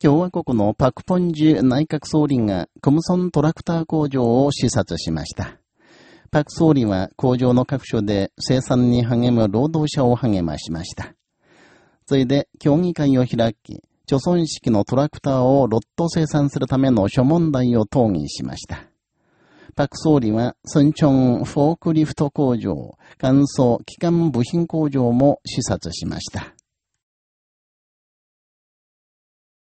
共和国のパクポンジュ内閣総理がコムソントラクター工場を視察しました。パク総理は工場の各所で生産に励む労働者を励ましました。ついで協議会を開き、貯村式のトラクターをロット生産するための諸問題を討議しました。パク総理は、スンチョンフォークリフト工場、乾燥機関部品工場も視察しました。